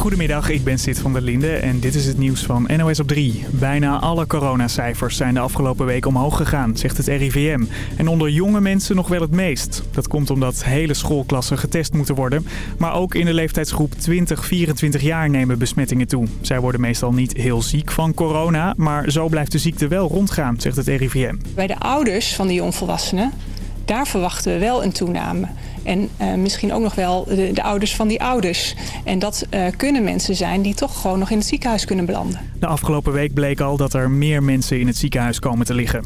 Goedemiddag, ik ben Sid van der Linde en dit is het nieuws van NOS op 3. Bijna alle coronacijfers zijn de afgelopen week omhoog gegaan, zegt het RIVM. En onder jonge mensen nog wel het meest. Dat komt omdat hele schoolklassen getest moeten worden. Maar ook in de leeftijdsgroep 20-24 jaar nemen besmettingen toe. Zij worden meestal niet heel ziek van corona, maar zo blijft de ziekte wel rondgaan, zegt het RIVM. Bij de ouders van die jongvolwassenen, daar verwachten we wel een toename. En uh, misschien ook nog wel de, de, ouders van die ouders. En dat uh, kunnen mensen zijn die toch gewoon nog in het ziekenhuis kunnen belanden. De afgelopen week bleek al dat er meer mensen in het ziekenhuis komen te liggen.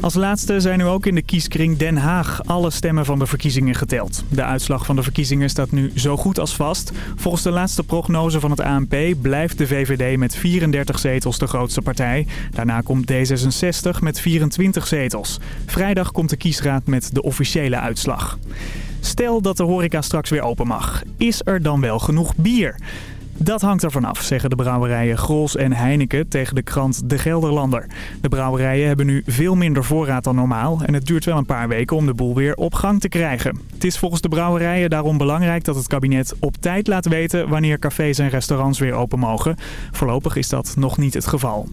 Als laatste zijn nu ook in de kieskring Den Haag alle stemmen van de verkiezingen geteld. De uitslag van de verkiezingen staat nu zo goed als vast. Volgens de laatste prognose van het ANP blijft de VVD met 34 zetels de grootste partij. Daarna komt D66 met 24 zetels. Vrijdag komt de kiesraad met de officiële uitslag. Stel dat de horeca straks weer open mag. Is er dan wel genoeg bier? Dat hangt ervan af, zeggen de brouwerijen Grols en Heineken tegen de krant De Gelderlander. De brouwerijen hebben nu veel minder voorraad dan normaal en het duurt wel een paar weken om de boel weer op gang te krijgen. Het is volgens de brouwerijen daarom belangrijk dat het kabinet op tijd laat weten wanneer cafés en restaurants weer open mogen. Voorlopig is dat nog niet het geval.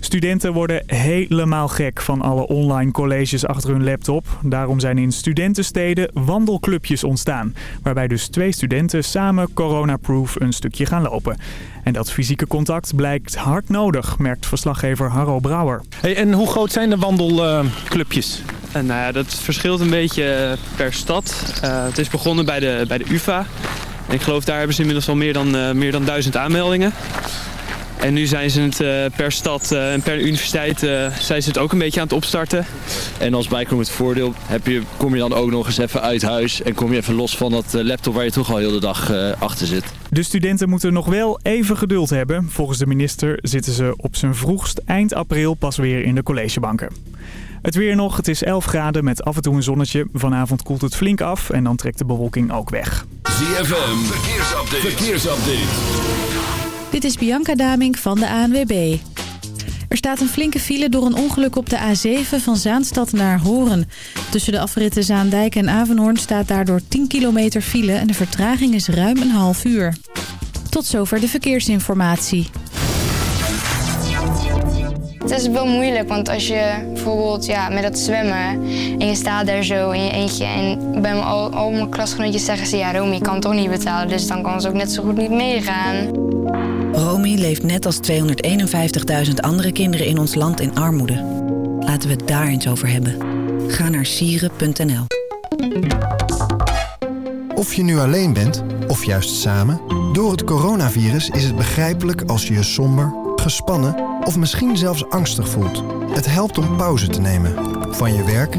Studenten worden helemaal gek van alle online colleges achter hun laptop. Daarom zijn in studentensteden wandelclubjes ontstaan. Waarbij dus twee studenten samen coronaproof een stukje gaan lopen. En dat fysieke contact blijkt hard nodig, merkt verslaggever Harro Brouwer. Hey, en hoe groot zijn de wandelclubjes? Uh, nou ja, dat verschilt een beetje per stad. Uh, het is begonnen bij de, bij de UvA. En ik geloof daar hebben ze inmiddels al meer dan, uh, meer dan duizend aanmeldingen. En nu zijn ze het uh, per stad uh, en per universiteit uh, zijn ze het ook een beetje aan het opstarten. En als bijkomend voordeel heb je, kom je dan ook nog eens even uit huis en kom je even los van dat laptop waar je toch al heel de dag achter zit. De studenten moeten nog wel even geduld hebben. Volgens de minister zitten ze op zijn vroegst eind april pas weer in de collegebanken. Het weer nog, het is 11 graden met af en toe een zonnetje. Vanavond koelt het flink af en dan trekt de bewolking ook weg. ZFM, verkeersupdate. verkeersupdate. Dit is Bianca Damink van de ANWB. Er staat een flinke file door een ongeluk op de A7 van Zaanstad naar Horen. Tussen de afritten Zaandijk en Avenhoorn staat daardoor 10 kilometer file... en de vertraging is ruim een half uur. Tot zover de verkeersinformatie. Het is wel moeilijk, want als je bijvoorbeeld ja, met dat zwemmen... en je staat daar zo in je eentje... en bij mijn, al, al mijn klasgenootjes zeggen ze... ja, Romy, kan toch niet betalen, dus dan kan ze ook net zo goed niet meegaan. Romy leeft net als 251.000 andere kinderen in ons land in armoede. Laten we het daar eens over hebben. Ga naar sieren.nl Of je nu alleen bent, of juist samen... door het coronavirus is het begrijpelijk als je je somber, gespannen... of misschien zelfs angstig voelt. Het helpt om pauze te nemen. Van je werk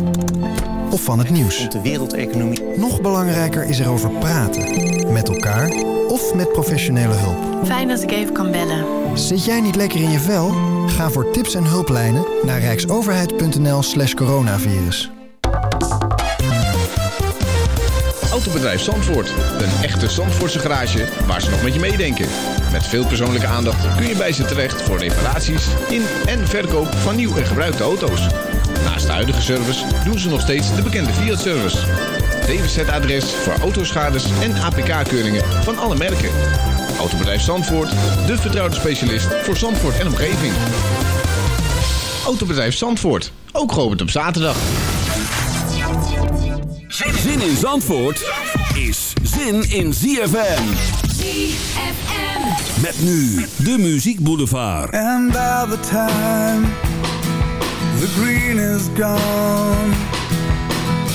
of van het nieuws. De wereldeconomie. Nog belangrijker is erover praten. Met elkaar of met professionele hulp. Fijn dat ik even kan bellen. Zit jij niet lekker in je vel? Ga voor tips en hulplijnen naar rijksoverheid.nl slash coronavirus. Autobedrijf Zandvoort. Een echte Zandvoortse garage waar ze nog met je meedenken. Met veel persoonlijke aandacht kun je bij ze terecht voor reparaties in en verkoop van nieuw en gebruikte auto's. Naast de huidige service doen ze nog steeds de bekende Fiat-service. DWZ-adres voor autoschades en APK-keuringen van alle merken. Autobedrijf Zandvoort, de vertrouwde specialist voor Zandvoort en omgeving. Autobedrijf Zandvoort, ook geopend op zaterdag. Zin in Zandvoort is zin in ZFM. ZFM. Met nu de Muziek Boulevard. And by the time the green is gone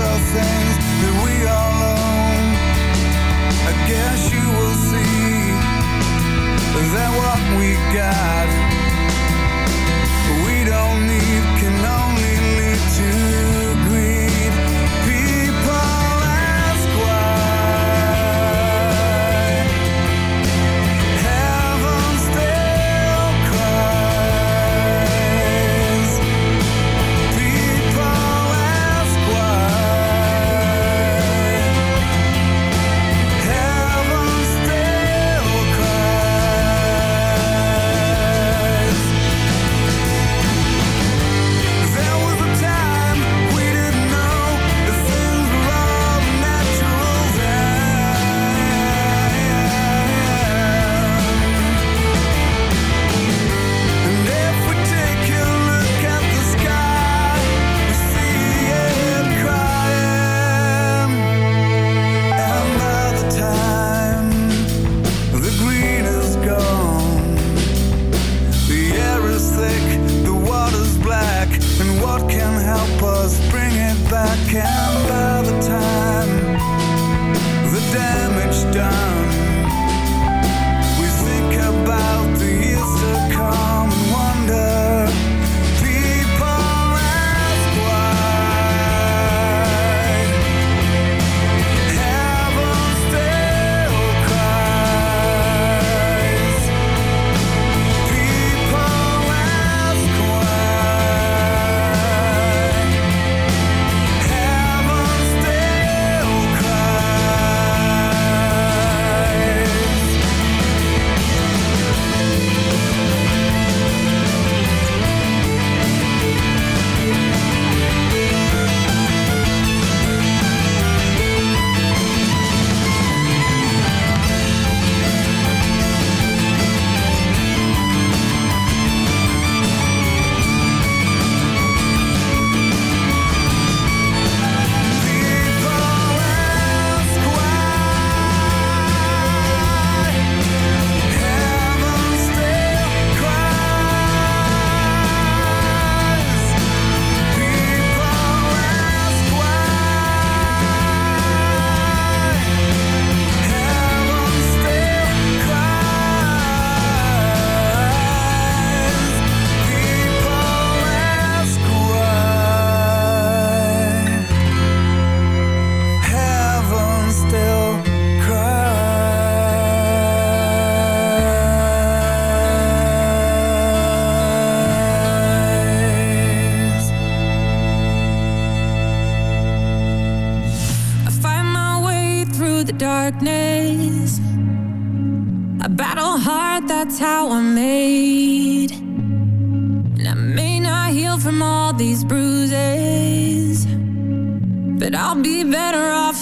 use things that we all I guess you will see that what we got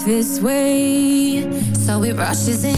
This way. So it rushes in.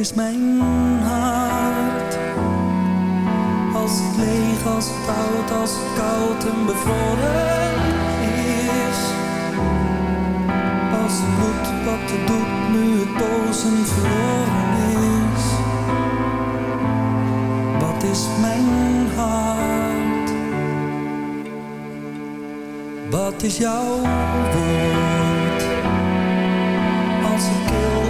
is mijn hart. Als het leeg, als het oud, als het koud en bevroren is. Als het bloed, wat het doet nu het bozen verloren is. Wat is mijn hart? Wat is jouw woord? Als ik kil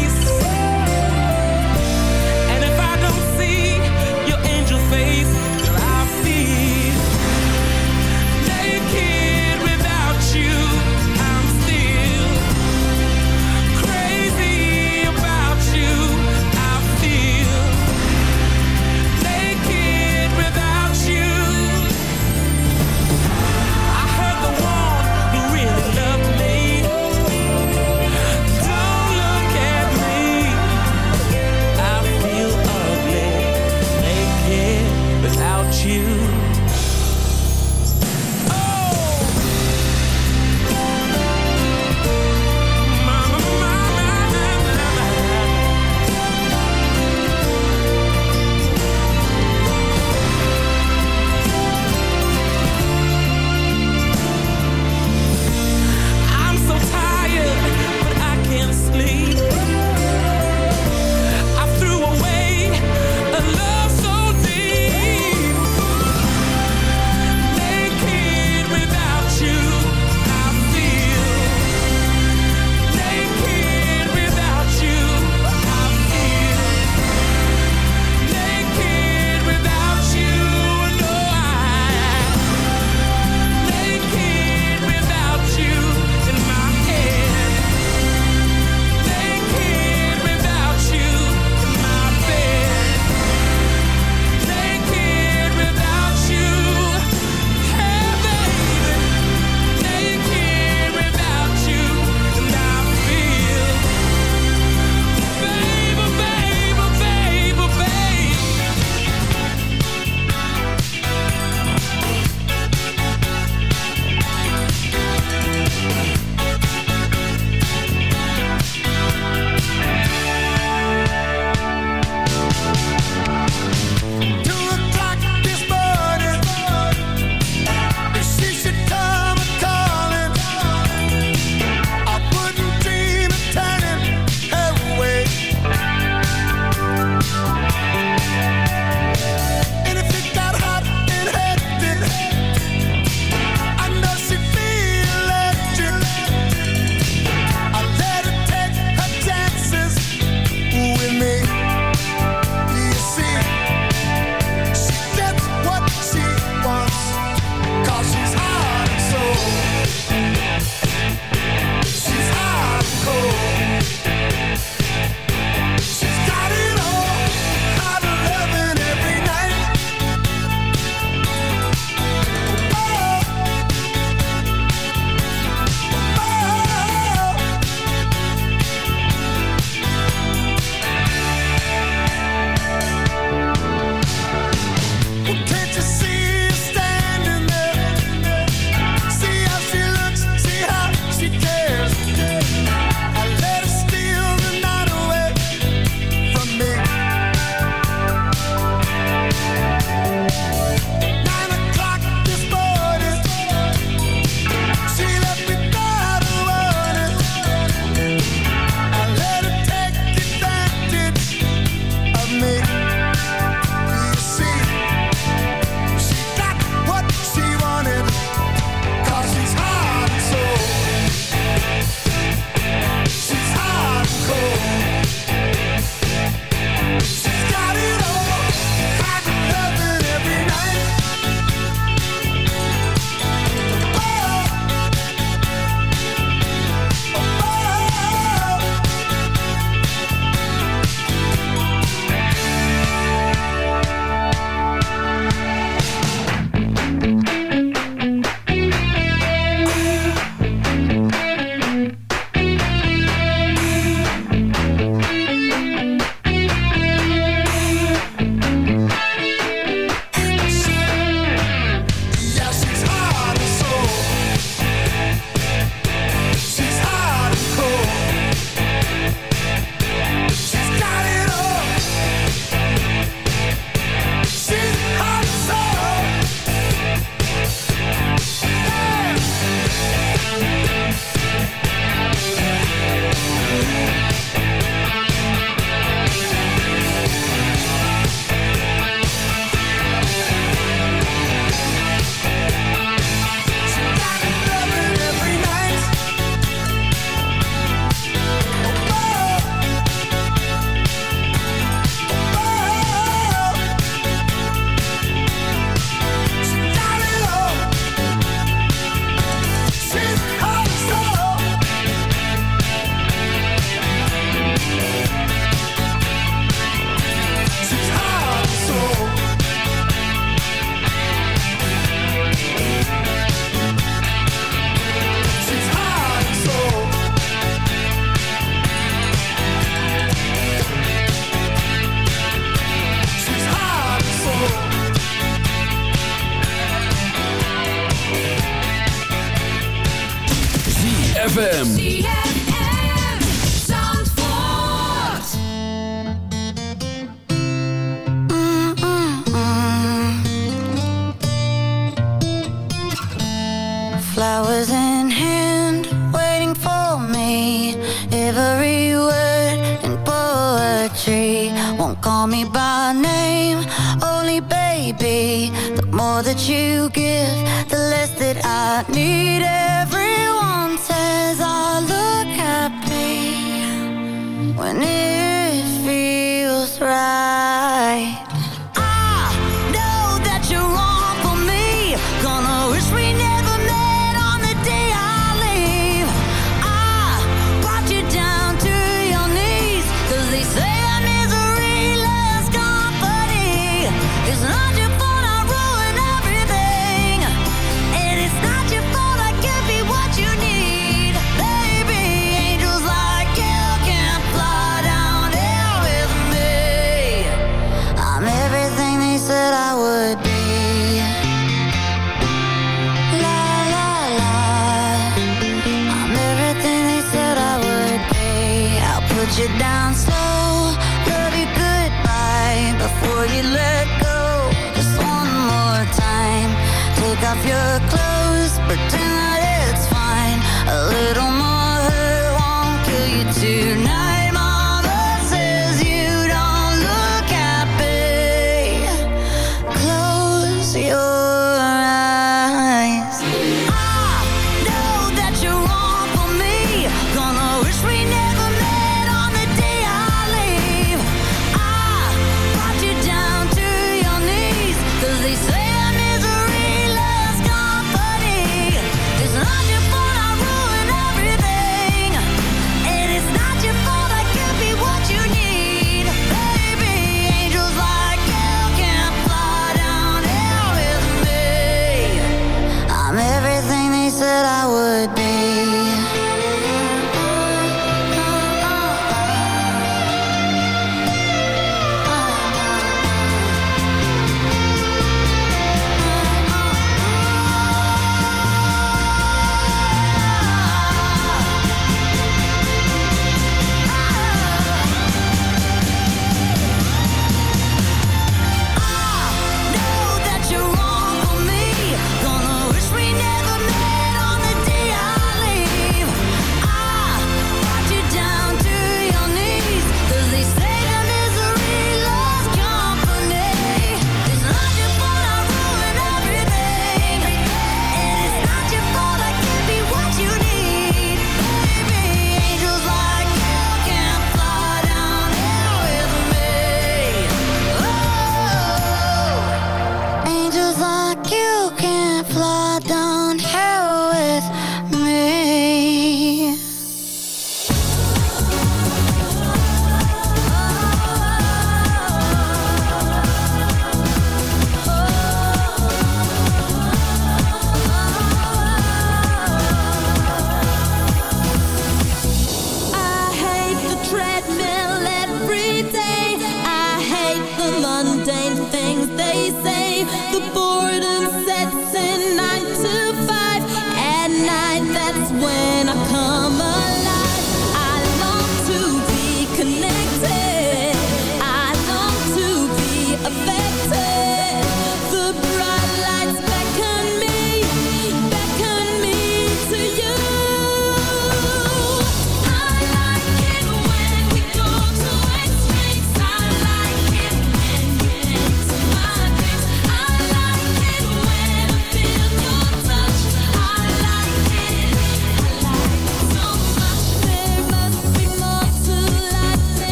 do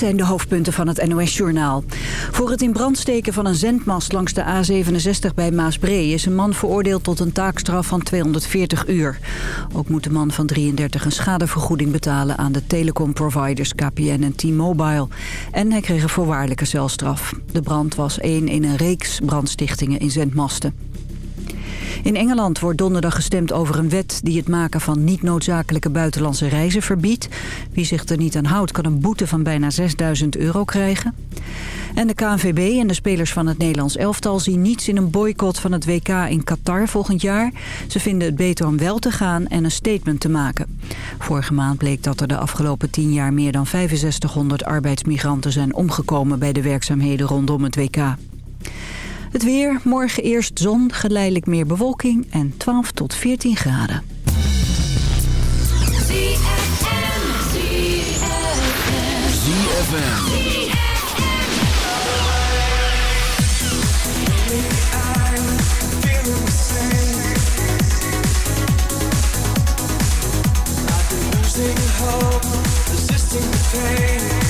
zijn de hoofdpunten van het NOS-journaal. Voor het in brand steken van een zendmast langs de A67 bij Maasbree... is een man veroordeeld tot een taakstraf van 240 uur. Ook moet de man van 33 een schadevergoeding betalen... aan de telecomproviders KPN en T-Mobile. En hij kreeg een voorwaardelijke celstraf. De brand was één in een reeks brandstichtingen in zendmasten. In Engeland wordt donderdag gestemd over een wet die het maken van niet noodzakelijke buitenlandse reizen verbiedt. Wie zich er niet aan houdt kan een boete van bijna 6000 euro krijgen. En de KNVB en de spelers van het Nederlands elftal zien niets in een boycott van het WK in Qatar volgend jaar. Ze vinden het beter om wel te gaan en een statement te maken. Vorige maand bleek dat er de afgelopen 10 jaar meer dan 6500 arbeidsmigranten zijn omgekomen bij de werkzaamheden rondom het WK. Het weer, morgen eerst zon, geleidelijk meer bewolking en 12 tot 14 graden. Resisting the pain.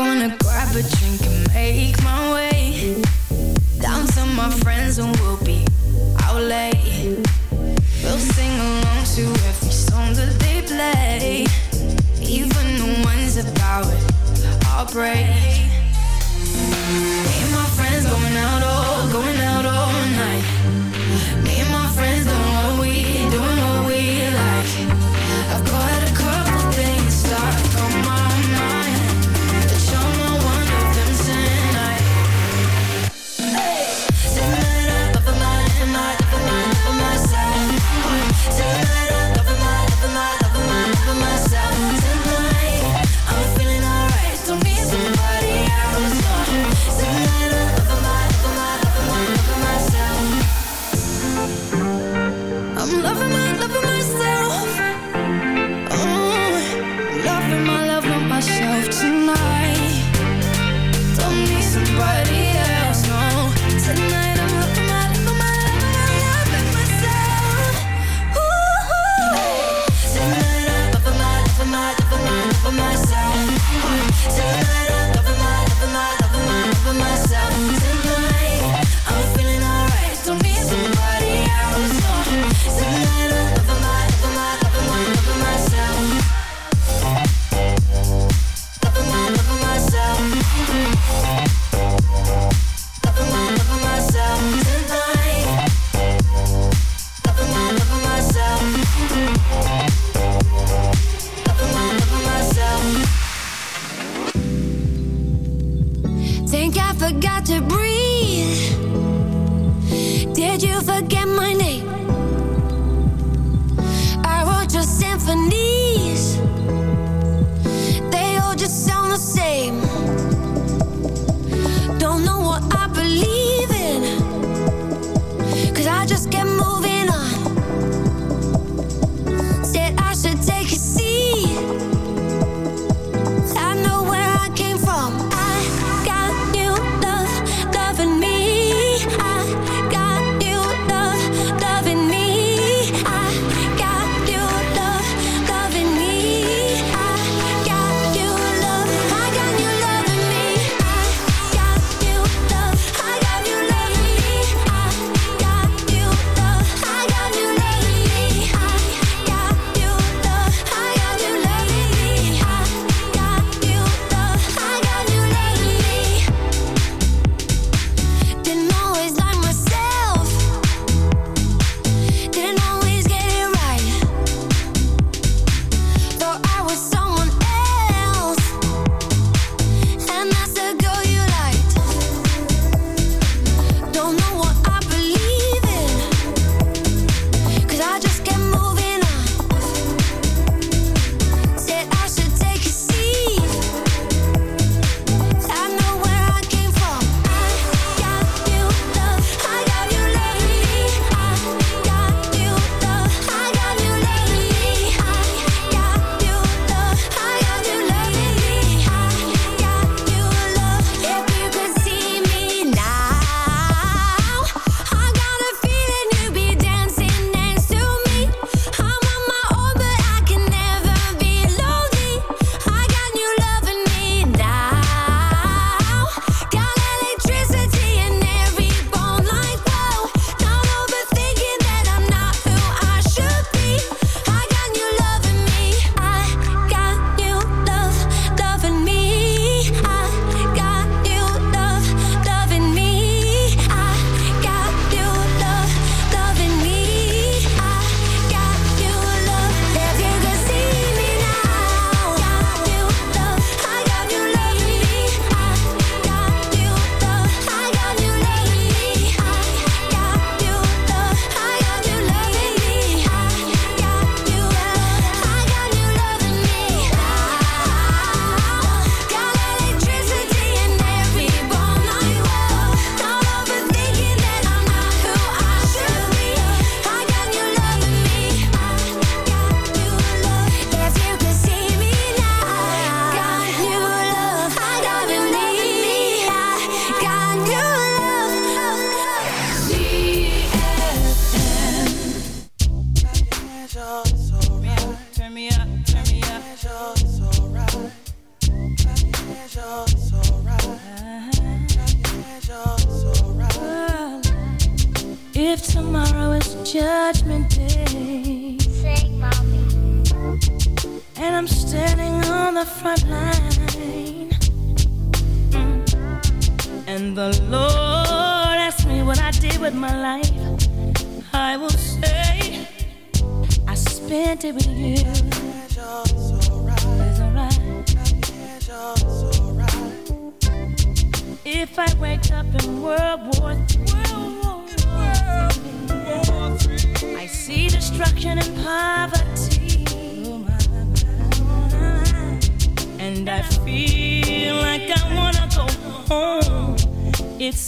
gonna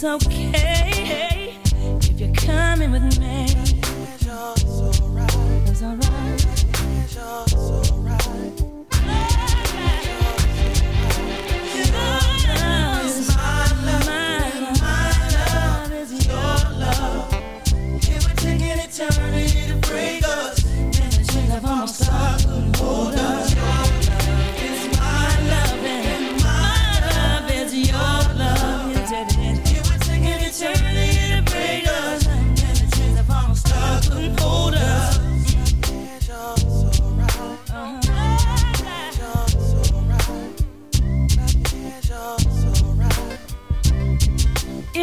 okay.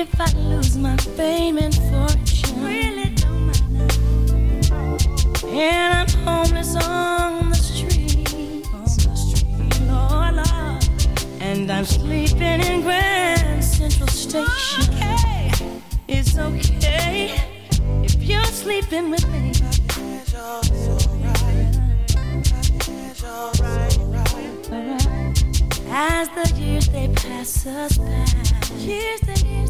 if I lose my fame and fortune. Really don't mind. And I'm homeless on the street. On the street, Lord. And I'm sleeping in Grand Central Station. Okay. It's okay if you're sleeping with me. As the years they pass us by, years years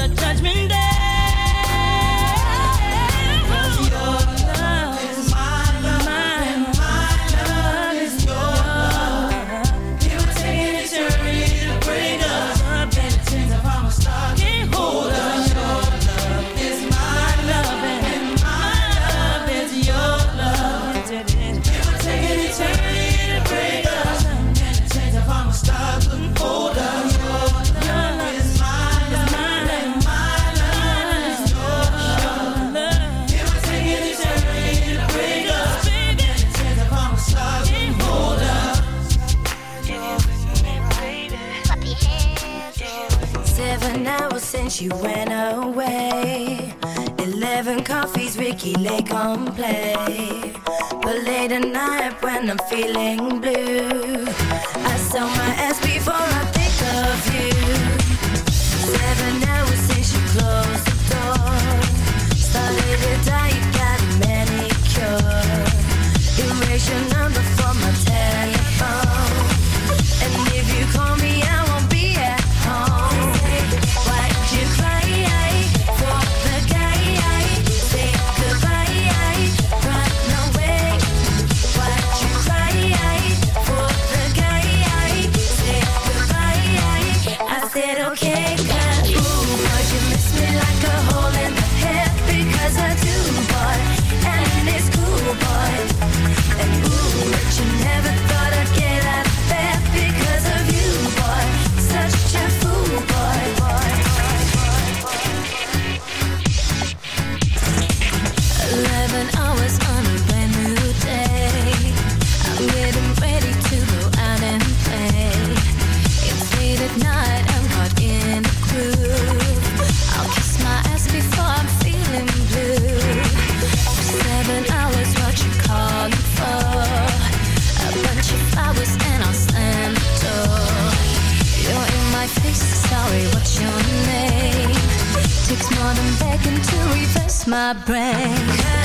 to judge me. and I'm feeling blue. I saw my my brain.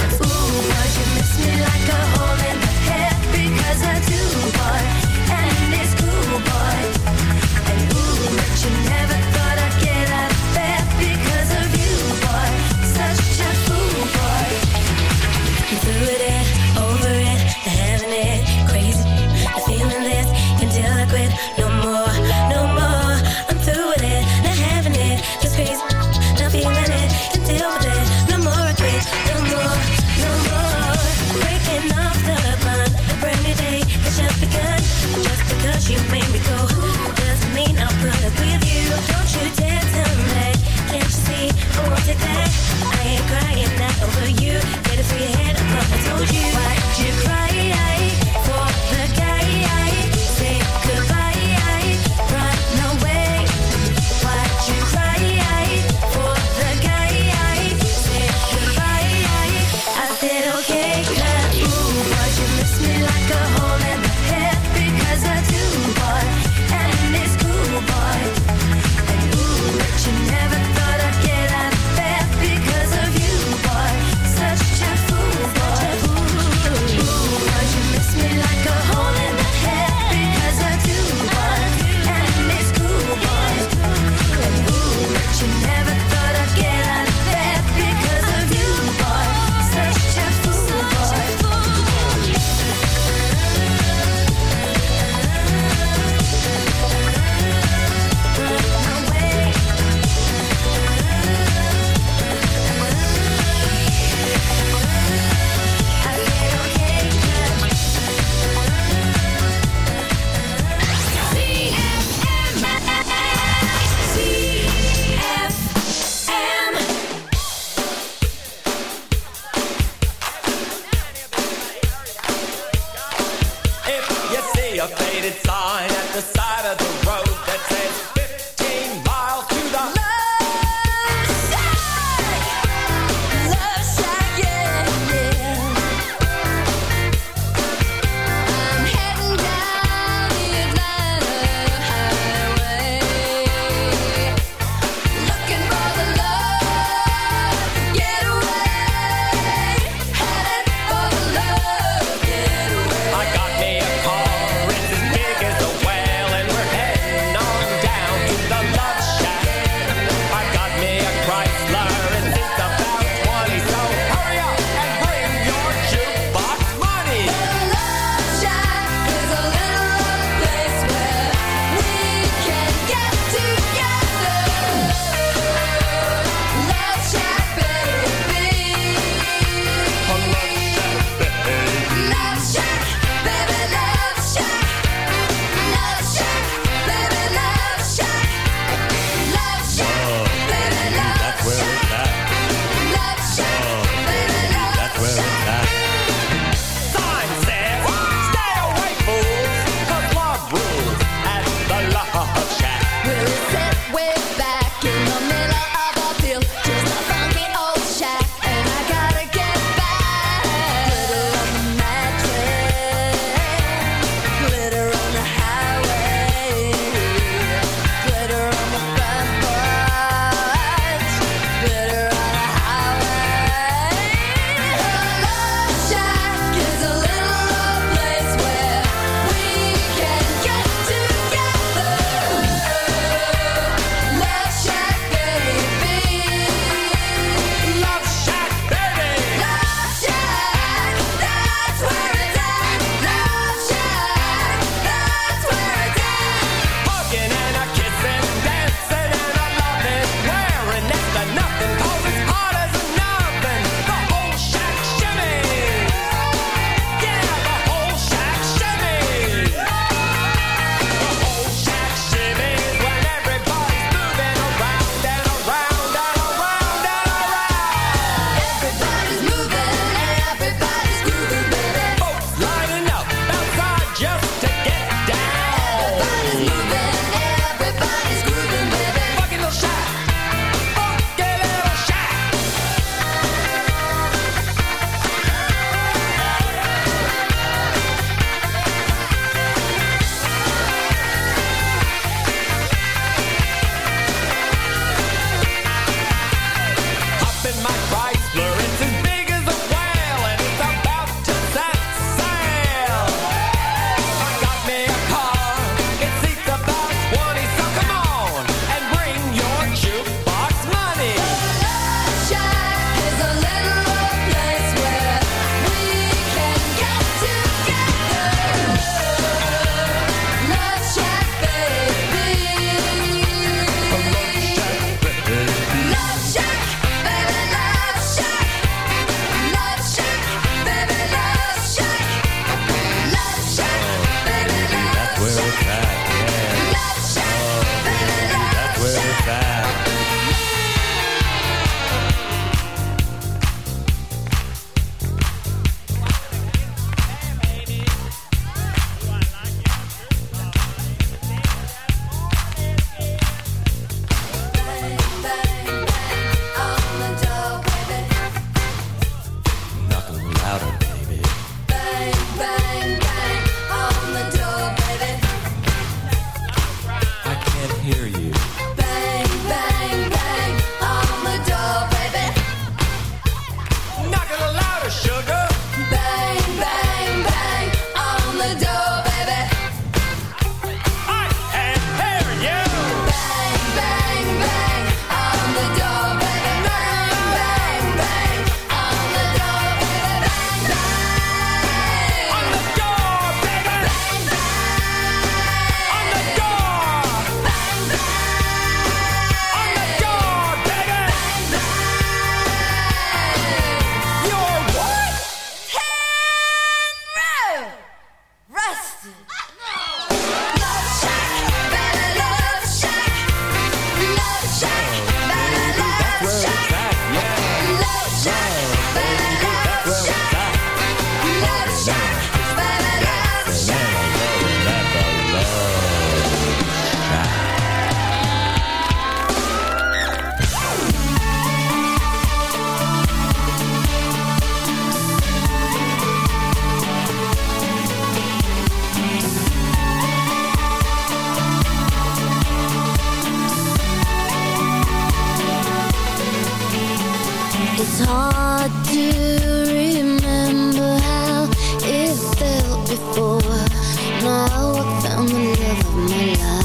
Now I found the love of my life.